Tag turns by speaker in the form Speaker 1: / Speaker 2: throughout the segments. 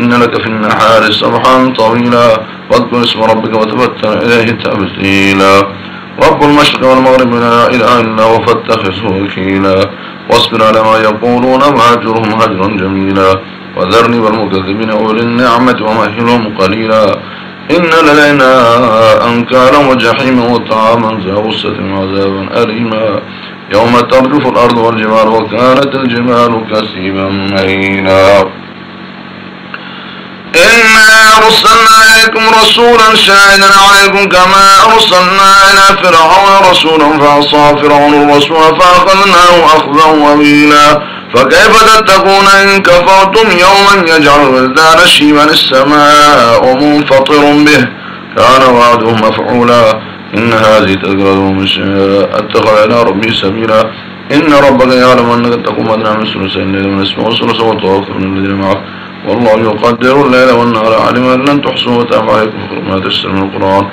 Speaker 1: إن لك في النحار سبحا طويلا. واذكر اسم ربك وتبتل إليه تبتيلا. رب المشرق والمغرب لا إله إلا هو فاتخذه وكيلا. واصبر على ما يقولون وهجرهم هجرا جميلا. وذرني والمكذبين أولي النعمة ومهلهم قليلا. إن لدينا أنكارا وجحيما وطعاما ذا غصة وعذابا أليما. يوم ترجف الأرض والجبال وكانت الجبال كثيبا مهينا إنا أرسلنا إليكم رسولا شاهدا عليكم كما أرسلنا إلى فرعون رسولا فعصى فرعون الرسول فأخذناه أخذا وبيلا فكيف تتقون إن كفرتم يوما يجعل الولدان شيبا السماء منفطر به كان وعده مفعولا إن هذه تذكرة من شاء اتخذ إلى ربي سبيلا إن ربك يعلم أنك تقوم أدنى من ثلثي الليل من اسمه وثلثه وطواف من الذين معه والله يقدر الليل والنهار علم أن لن تحصوا وتعب عليكم ما تشتر من القرآن.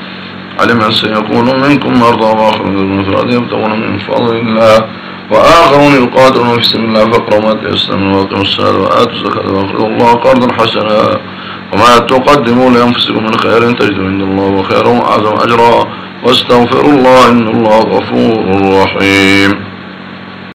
Speaker 1: علم أن سيكون منكم مرضى وآخرون من فراد يبتغون من فضل الله. وآخرون القادرون في سبيل الله فاقرأوا ما تيسر من واقع الصلاة وآتوا الزكاة وأقرضوا الله قرضا حسنا. وما تقدموا لأنفسكم من خير تجدوا عند الله وخيرا وأعظم أجرا. واستغفروا الله إن الله غفور رحيم.